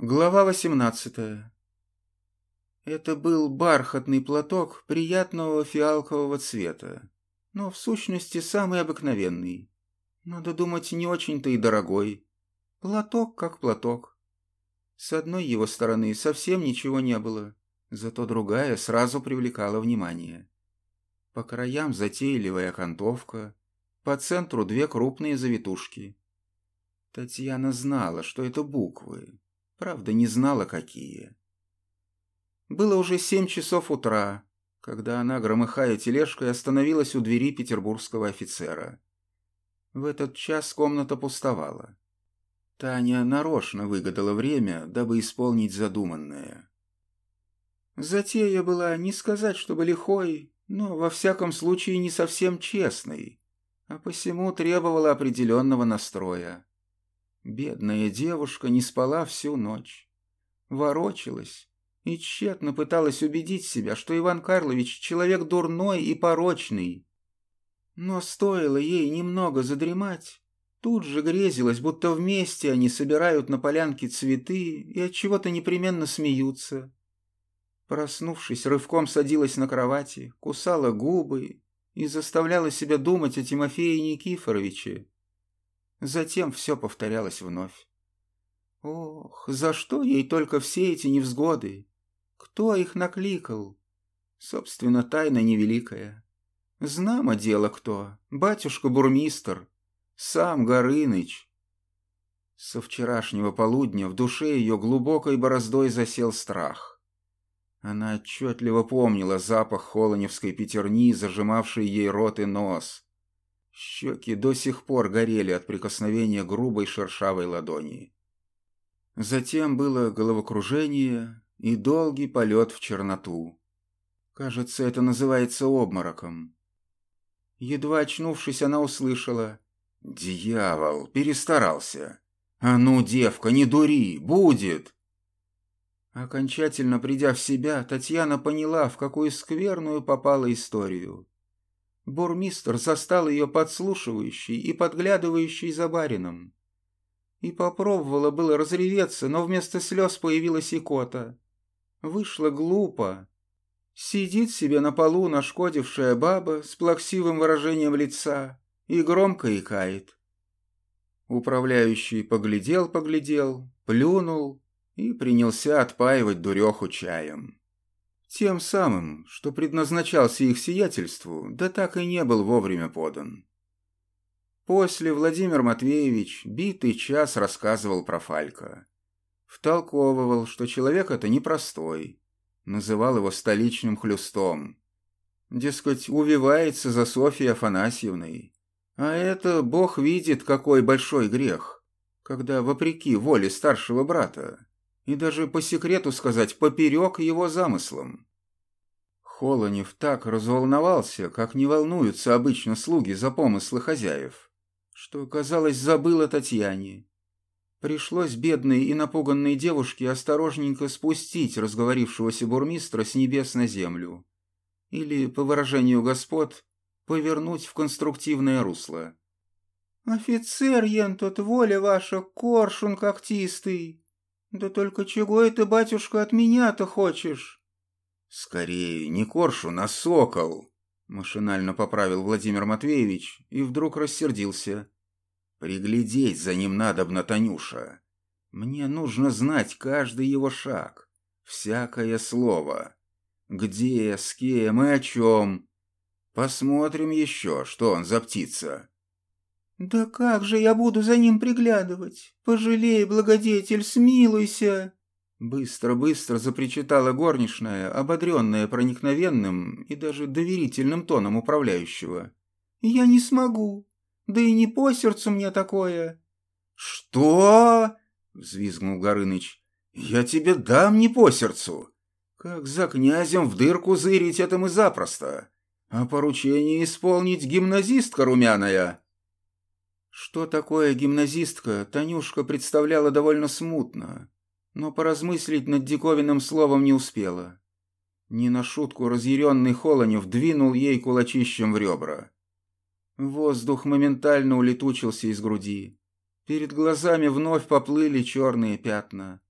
Глава восемнадцатая. Это был бархатный платок приятного фиалкового цвета, но в сущности самый обыкновенный. Надо думать, не очень-то и дорогой. Платок как платок. С одной его стороны совсем ничего не было, зато другая сразу привлекала внимание. По краям затейливая окантовка, по центру две крупные завитушки. Татьяна знала, что это буквы, Правда, не знала, какие. Было уже семь часов утра, когда она, громыхая тележкой, остановилась у двери петербургского офицера. В этот час комната пустовала. Таня нарочно выгадала время, дабы исполнить задуманное. Затея была не сказать, чтобы лихой, но во всяком случае не совсем честной, а посему требовала определенного настроя. Бедная девушка не спала всю ночь. Ворочалась и тщетно пыталась убедить себя, что Иван Карлович человек дурной и порочный. Но стоило ей немного задремать, тут же грезилось, будто вместе они собирают на полянке цветы и от чего-то непременно смеются. Проснувшись, рывком садилась на кровати, кусала губы и заставляла себя думать о Тимофее Никифоровиче, Затем все повторялось вновь. Ох, за что ей только все эти невзгоды? Кто их накликал? Собственно, тайна невеликая. Знамо дело кто, батюшка-бурмистр, сам Горыныч. Со вчерашнего полудня в душе ее глубокой бороздой засел страх. Она отчетливо помнила запах холоневской пятерни, зажимавшей ей рот и нос, Щеки до сих пор горели от прикосновения грубой шершавой ладони. Затем было головокружение и долгий полет в черноту. Кажется, это называется обмороком. Едва очнувшись, она услышала. «Дьявол, перестарался! А ну, девка, не дури, будет!» Окончательно придя в себя, Татьяна поняла, в какую скверную попала историю. Бурмистр застал ее подслушивающей и подглядывающей за барином. И попробовала было разреветься, но вместо слез появилась икота. Вышло глупо. Сидит себе на полу нашкодившая баба с плаксивым выражением лица и громко икает. Управляющий поглядел-поглядел, плюнул и принялся отпаивать дуреху чаем. Тем самым, что предназначался их сиятельству, да так и не был вовремя подан. После Владимир Матвеевич битый час рассказывал про Фалька. Втолковывал, что человек это непростой, называл его столичным хлюстом. Дескать, увивается за Софьей Афанасьевной. А это Бог видит, какой большой грех, когда, вопреки воле старшего брата, и даже по секрету сказать поперек его замыслам. Холонев так разволновался, как не волнуются обычно слуги за помыслы хозяев, что, казалось, забыл о Татьяне. Пришлось бедной и напуганной девушке осторожненько спустить разговорившегося бурмистра с небес на землю. Или, по выражению господ, повернуть в конструктивное русло. «Офицер, ен тот воля ваша, коршун когтистый!» «Да только чего это, батюшка, от меня-то хочешь?» «Скорее, не коршун, а сокол!» Машинально поправил Владимир Матвеевич и вдруг рассердился. «Приглядеть за ним надобно, Танюша. Мне нужно знать каждый его шаг, всякое слово. Где, с кем и о чем. Посмотрим еще, что он за птица». «Да как же я буду за ним приглядывать? Пожалей, благодетель, смилуйся!» Быстро-быстро запричитала горничная, ободренная проникновенным и даже доверительным тоном управляющего. «Я не смогу. Да и не по сердцу мне такое». «Что?» — взвизгнул Горыныч. «Я тебе дам не по сердцу. Как за князем в дырку зырить это мы запросто. А поручение исполнить гимназистка румяная». Что такое гимназистка, Танюшка представляла довольно смутно, но поразмыслить над диковинным словом не успела. Не на шутку разъяренный Холонев двинул ей кулачищем в ребра. Воздух моментально улетучился из груди. Перед глазами вновь поплыли черные пятна.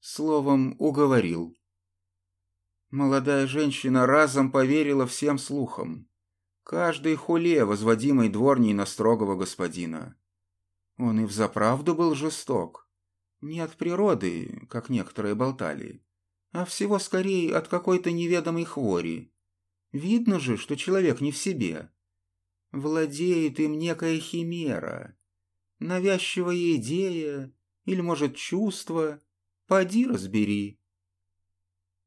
Словом, уговорил. Молодая женщина разом поверила всем слухам. Каждой хуле, возводимой дворней на строгого господина. Он и взаправду был жесток. Не от природы, как некоторые болтали, а всего скорее от какой-то неведомой хвори. Видно же, что человек не в себе. Владеет им некая химера, навязчивая идея или, может, чувство. Поди разбери.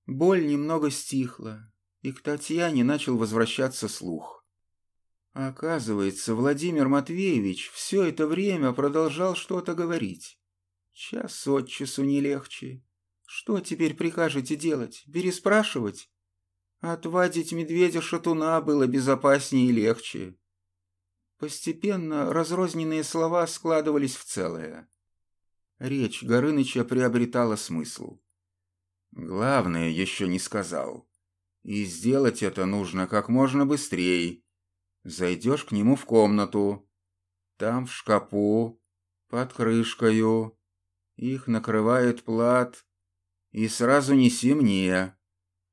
Боль немного стихла, и к Татьяне начал возвращаться слух. Оказывается, Владимир Матвеевич все это время продолжал что-то говорить. Час от часу не легче. Что теперь прикажете делать? Переспрашивать? Отвадить медведя-шатуна было безопаснее и легче. Постепенно разрозненные слова складывались в целое. Речь Горыныча приобретала смысл. Главное еще не сказал. И сделать это нужно как можно быстрее. Зайдешь к нему в комнату. Там в шкапу, под крышкою. Их накрывает плат. И сразу неси мне.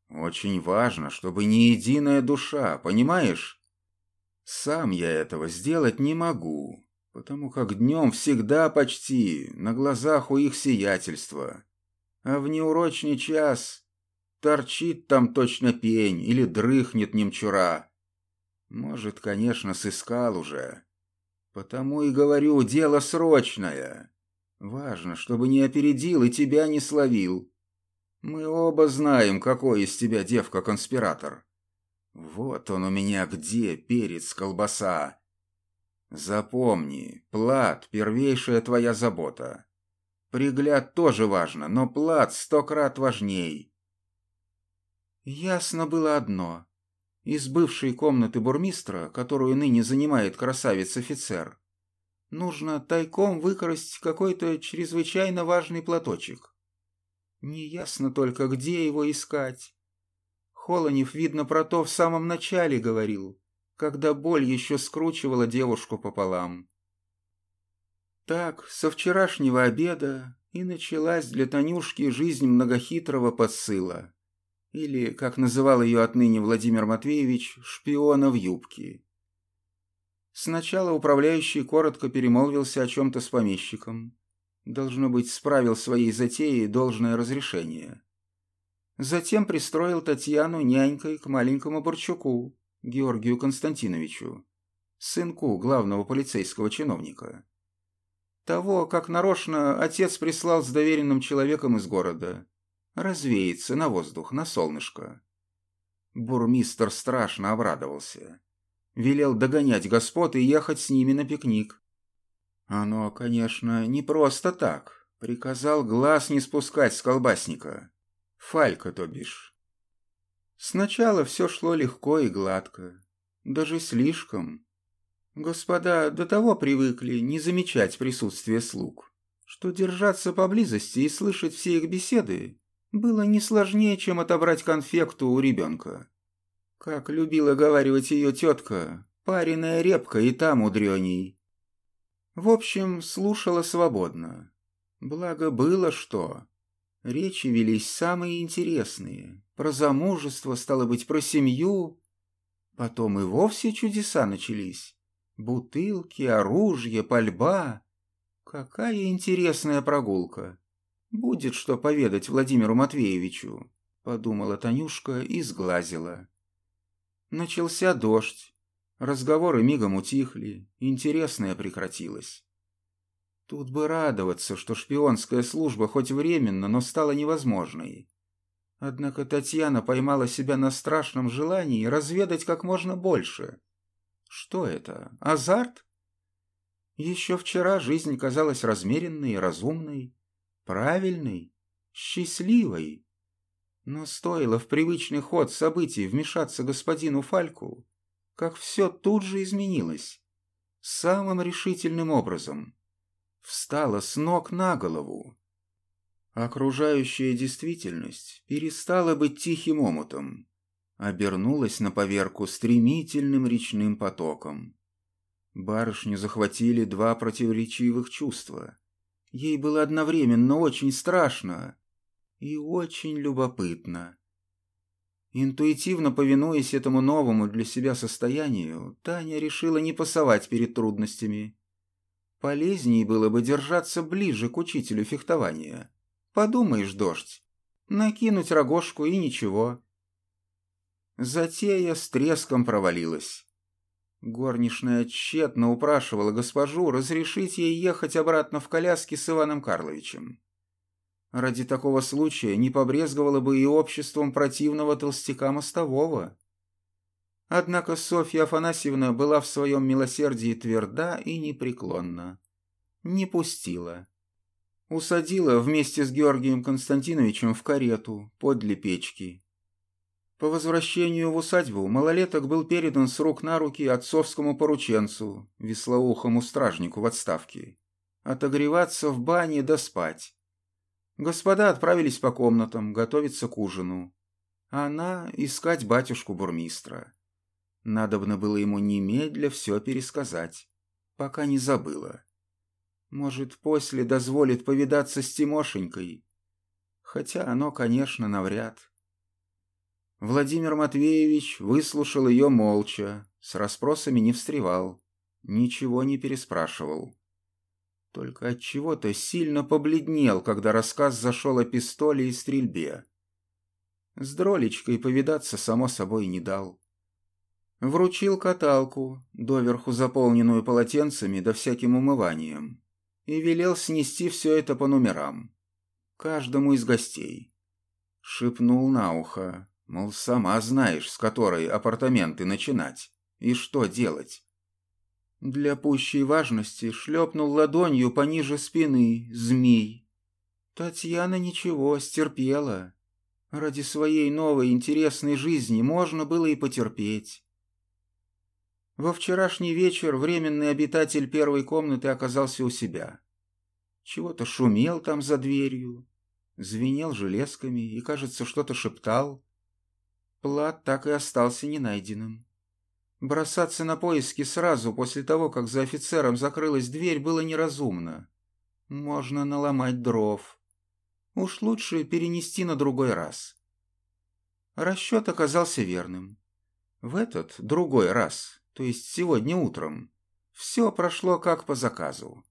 Очень важно, чтобы ни единая душа, понимаешь? Сам я этого сделать не могу, потому как днем всегда почти на глазах у их сиятельства а в неурочный час торчит там точно пень или дрыхнет немчура. Может, конечно, сыскал уже. Потому и говорю, дело срочное. Важно, чтобы не опередил и тебя не словил. Мы оба знаем, какой из тебя девка-конспиратор. Вот он у меня где, перец, колбаса. Запомни, плат — первейшая твоя забота. Пригляд тоже важно, но плат сто крат важней. Ясно было одно. Из бывшей комнаты бурмистра, которую ныне занимает красавец-офицер, нужно тайком выкрасть какой-то чрезвычайно важный платочек. Неясно только, где его искать. Холонев, видно, про то в самом начале говорил, когда боль еще скручивала девушку пополам. Так, со вчерашнего обеда и началась для Танюшки жизнь многохитрого подсыла. Или, как называл ее отныне Владимир Матвеевич, шпиона в юбке. Сначала управляющий коротко перемолвился о чем-то с помещиком. Должно быть, справил своей затеей должное разрешение. Затем пристроил Татьяну нянькой к маленькому Борчуку, Георгию Константиновичу, сынку главного полицейского чиновника. Того, как нарочно отец прислал с доверенным человеком из города. Развеяться на воздух, на солнышко. Бурмистр страшно обрадовался. Велел догонять господ и ехать с ними на пикник. Оно, конечно, не просто так. Приказал глаз не спускать с колбасника. Фалька, то бишь. Сначала все шло легко и гладко. Даже слишком. Господа до того привыкли не замечать присутствие слуг, что держаться поблизости и слышать все их беседы было не сложнее, чем отобрать конфекту у ребенка. Как любила говаривать ее тетка, пареная репка и та мудреней. В общем, слушала свободно. Благо было что. Речи велись самые интересные. Про замужество, стало быть, про семью. Потом и вовсе чудеса начались. Бутылки, оружие, пальба. Какая интересная прогулка. Будет что поведать Владимиру Матвеевичу, подумала Танюшка и сглазила. Начался дождь. Разговоры мигом утихли, интересное прекратилось. Тут бы радоваться, что шпионская служба хоть временно, но стала невозможной. Однако Татьяна поймала себя на страшном желании разведать как можно больше. Что это? Азарт? Еще вчера жизнь казалась размеренной и разумной, правильной, счастливой. Но стоило в привычный ход событий вмешаться господину Фальку, как все тут же изменилось. Самым решительным образом. Встала с ног на голову. Окружающая действительность перестала быть тихим омутом, обернулась на поверку стремительным речным потоком. Барышню захватили два противоречивых чувства. Ей было одновременно очень страшно и очень любопытно. Интуитивно повинуясь этому новому для себя состоянию, Таня решила не пасовать перед трудностями. Полезнее было бы держаться ближе к учителю фехтования. Подумаешь, дождь, накинуть рогожку и ничего. Затея с треском провалилась. Горничная тщетно упрашивала госпожу разрешить ей ехать обратно в коляске с Иваном Карловичем. Ради такого случая не побрезговала бы и обществом противного толстяка мостового. Однако Софья Афанасьевна была в своем милосердии тверда и непреклонна. Не пустила. Усадила вместе с Георгием Константиновичем в карету подле печки. По возвращению в усадьбу малолеток был передан с рук на руки отцовскому порученцу, веслоухому стражнику в отставке. Отогреваться в бане да спать. Господа отправились по комнатам, готовиться к ужину. Она искать батюшку бурмистра. Надобно было ему немедля все пересказать, пока не забыла. Может, после дозволит повидаться с Тимошенькой. Хотя оно, конечно, навряд. Владимир Матвеевич выслушал ее молча, с расспросами не встревал, ничего не переспрашивал. Только от чего то сильно побледнел, когда рассказ зашел о пистоле и стрельбе. С дролечкой повидаться, само собой, не дал. Вручил каталку, доверху заполненную полотенцами да всяким умыванием, и велел снести все это по номерам. Каждому из гостей. Шепнул на ухо, мол, сама знаешь, с которой апартаменты начинать и что делать. Для пущей важности шлепнул ладонью пониже спины змей. Татьяна ничего, стерпела. Ради своей новой интересной жизни можно было и потерпеть. Во вчерашний вечер временный обитатель первой комнаты оказался у себя. Чего-то шумел там за дверью, звенел железками и, кажется, что-то шептал. Плат так и остался ненайденным. Бросаться на поиски сразу после того, как за офицером закрылась дверь, было неразумно. Можно наломать дров. Уж лучше перенести на другой раз. Расчет оказался верным. В этот, другой раз, то есть сегодня утром, все прошло как по заказу.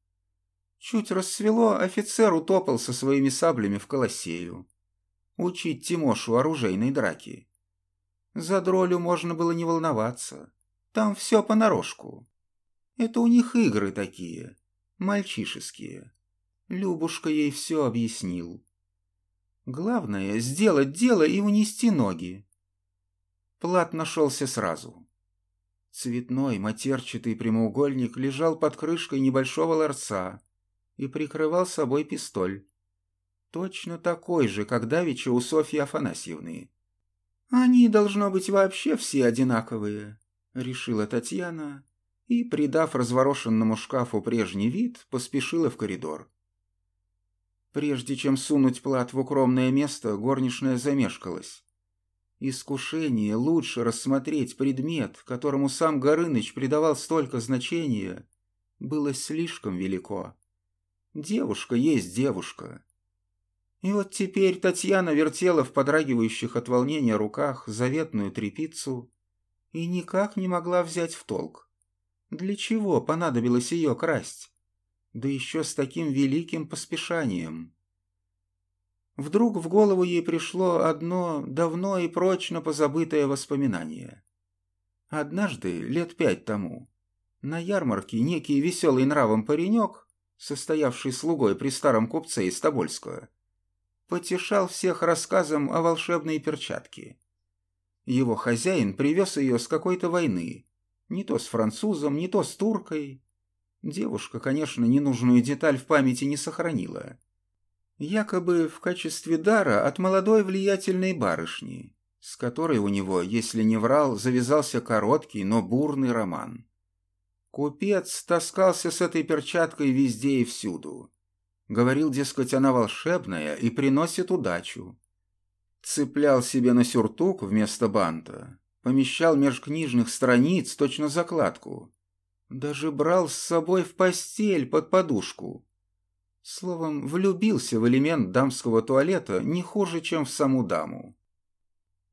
Чуть рассвело, офицер утопал со своими саблями в колосею. Учить Тимошу оружейной драки. За дролю можно было не волноваться. Там все понарошку. Это у них игры такие, мальчишеские. Любушка ей все объяснил. Главное — сделать дело и унести ноги. Плат нашелся сразу. Цветной матерчатый прямоугольник лежал под крышкой небольшого ларца и прикрывал собой пистоль. Точно такой же, как давеча у Софьи Афанасьевны. Они, должно быть, вообще все одинаковые. — решила Татьяна и, придав разворошенному шкафу прежний вид, поспешила в коридор. Прежде чем сунуть плат в укромное место, горничная замешкалась. Искушение лучше рассмотреть предмет, которому сам Горыныч придавал столько значения, было слишком велико. Девушка есть девушка. И вот теперь Татьяна вертела в подрагивающих от волнения руках заветную трепицу и никак не могла взять в толк. Для чего понадобилось ее красть? Да еще с таким великим поспешанием. Вдруг в голову ей пришло одно давно и прочно позабытое воспоминание. Однажды, лет пять тому, на ярмарке некий веселый нравом паренек, состоявший слугой при старом купце из Тобольска, потешал всех рассказом о волшебной перчатке. Его хозяин привез ее с какой-то войны. Не то с французом, не то с туркой. Девушка, конечно, ненужную деталь в памяти не сохранила. Якобы в качестве дара от молодой влиятельной барышни, с которой у него, если не врал, завязался короткий, но бурный роман. Купец таскался с этой перчаткой везде и всюду. Говорил, дескать, она волшебная и приносит удачу. Цеплял себе на сюртук вместо банта, помещал меж книжных страниц точно закладку. Даже брал с собой в постель под подушку. Словом, влюбился в элемент дамского туалета не хуже, чем в саму даму.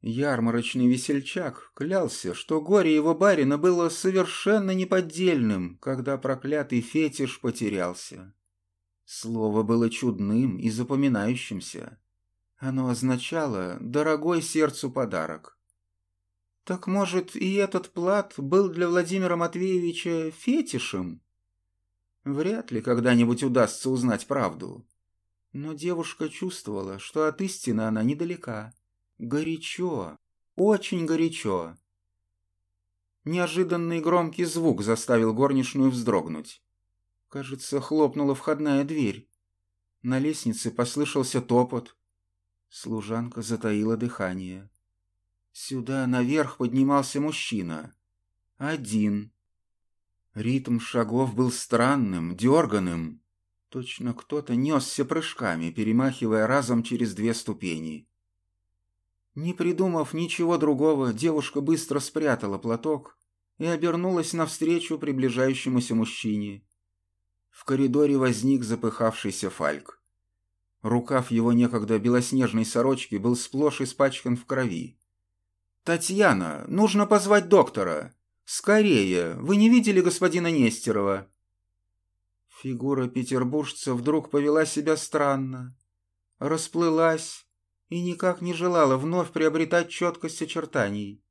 Ярмарочный весельчак клялся, что горе его барина было совершенно неподдельным, когда проклятый фетиш потерялся. Слово было чудным и запоминающимся. Оно означало «дорогой сердцу подарок». Так, может, и этот плат был для Владимира Матвеевича фетишем? Вряд ли когда-нибудь удастся узнать правду. Но девушка чувствовала, что от истины она недалека. Горячо, очень горячо. Неожиданный громкий звук заставил горничную вздрогнуть. Кажется, хлопнула входная дверь. На лестнице послышался топот. Служанка затаила дыхание. Сюда наверх поднимался мужчина. Один. Ритм шагов был странным, дерганым. Точно кто-то несся прыжками, перемахивая разом через две ступени. Не придумав ничего другого, девушка быстро спрятала платок и обернулась навстречу приближающемуся мужчине. В коридоре возник запыхавшийся Фальк. Рукав его некогда белоснежной сорочки был сплошь испачкан в крови. «Татьяна, нужно позвать доктора!» «Скорее! Вы не видели господина Нестерова?» Фигура петербуржца вдруг повела себя странно, расплылась и никак не желала вновь приобретать четкость очертаний.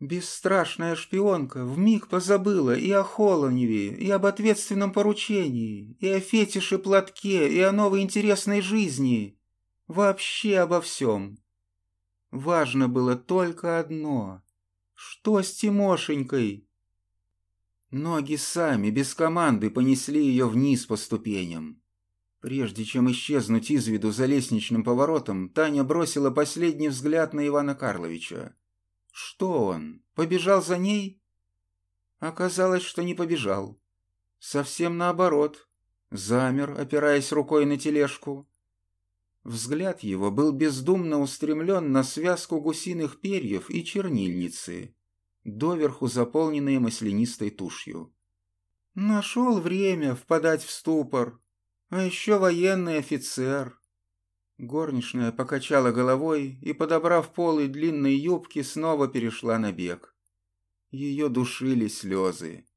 Бесстрашная шпионка вмиг позабыла и о Холоневе, и об ответственном поручении, и о фетише-платке, и о новой интересной жизни. Вообще обо всем. Важно было только одно что с Тимошенькой? Ноги сами, без команды, понесли ее вниз по ступеням. Прежде чем исчезнуть из виду за лестничным поворотом, Таня бросила последний взгляд на Ивана Карловича. Что он? Побежал за ней? Оказалось, что не побежал. Совсем наоборот. Замер, опираясь рукой на тележку. Взгляд его был бездумно устремлен на связку гусиных перьев и чернильницы, доверху заполненные маслянистой тушью. Нашел время впадать в ступор, а еще военный офицер. Горничная покачала головой и, подобрав полы длинной юбки, снова перешла на бег. Ее душили слезы.